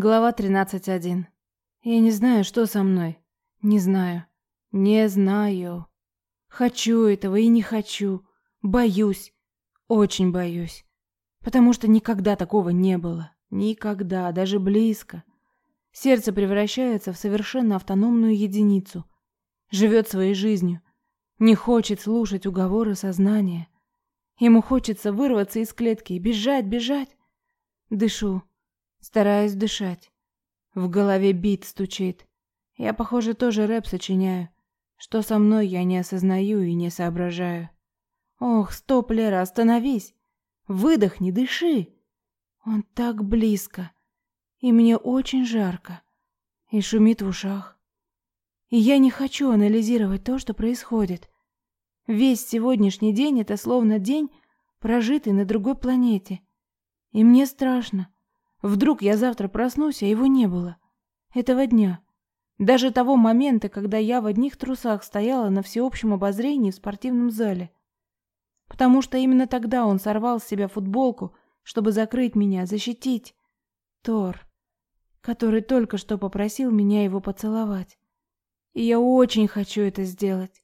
Глава 13.1. Я не знаю, что со мной. Не знаю. Не знаю. Хочу этого и не хочу. Боюсь. Очень боюсь. Потому что никогда такого не было. Никогда, даже близко. Сердце превращается в совершенно автономную единицу. Живет своей жизнью. Не хочет слушать уговоры сознания. Ему хочется вырваться из клетки и бежать, бежать. Дышу. Стараюсь дышать. В голове бит стучит. Я, похоже, тоже рэп сочиняю. Что со мной, я не осознаю и не соображаю. Ох, стоп, Лера, остановись. Выдохни, дыши. Он так близко. И мне очень жарко. И шумит в ушах. И я не хочу анализировать то, что происходит. Весь сегодняшний день — это словно день, прожитый на другой планете. И мне страшно. Вдруг я завтра проснусь, а его не было. Этого дня. Даже того момента, когда я в одних трусах стояла на всеобщем обозрении в спортивном зале. Потому что именно тогда он сорвал с себя футболку, чтобы закрыть меня, защитить. Тор, который только что попросил меня его поцеловать. И я очень хочу это сделать.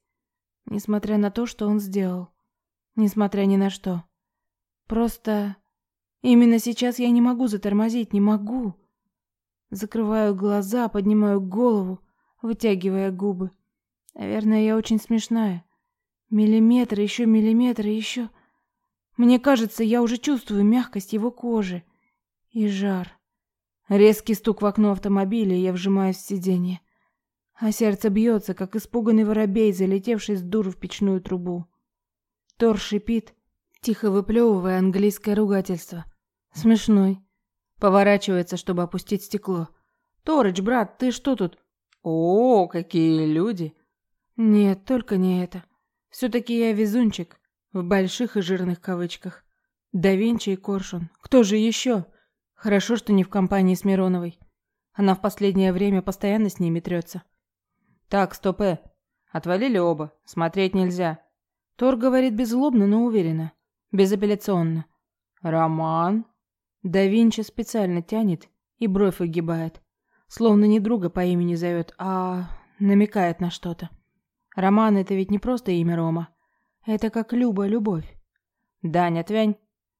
Несмотря на то, что он сделал. Несмотря ни на что. Просто Именно сейчас я не могу затормозить, не могу. Закрываю глаза, поднимаю голову, вытягивая губы. Наверное, я очень смешная. Миллиметр, еще миллиметр, еще... Мне кажется, я уже чувствую мягкость его кожи и жар. Резкий стук в окно автомобиля, и я вжимаюсь в сиденье. А сердце бьется, как испуганный воробей, залетевший с дуру в печную трубу. Тор шипит, тихо выплевывая английское ругательство. Смешной. Поворачивается, чтобы опустить стекло. Торыч, брат, ты что тут? О, какие люди. Нет, только не это. Все-таки я везунчик. В больших и жирных кавычках. Да Винчи и Коршун. Кто же еще? Хорошо, что не в компании с Мироновой. Она в последнее время постоянно с ними трется. Так, стоп, э. Отвалили оба. Смотреть нельзя. Тор говорит беззлобно, но уверенно. Безапелляционно. Роман? Да Винчи специально тянет и бровь выгибает, словно не друга по имени зовет, а намекает на что-то. Роман — это ведь не просто имя Рома. Это как Люба — любовь. Даня, твянь.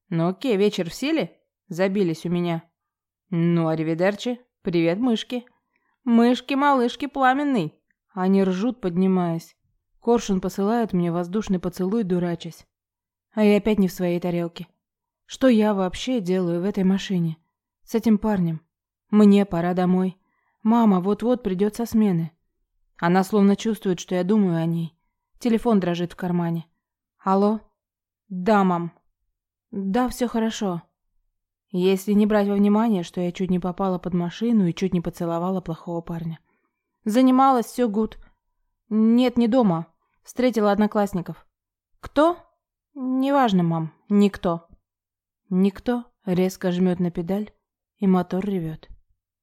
Ну окей, вечер в силе? Забились у меня. Ну, аривидерчи. Привет, мышки. Мышки-малышки пламенный. Они ржут, поднимаясь. Коршун посылает мне воздушный поцелуй, дурачась. А я опять не в своей тарелке. Что я вообще делаю в этой машине? С этим парнем? Мне пора домой. Мама вот-вот придет со смены. Она словно чувствует, что я думаю о ней. Телефон дрожит в кармане. Алло? Да, мам. Да, все хорошо. Если не брать во внимание, что я чуть не попала под машину и чуть не поцеловала плохого парня. Занималась, все гуд. Нет, не дома. Встретила одноклассников. Кто? Неважно, мам. Никто. Никто резко жмет на педаль, и мотор ревет.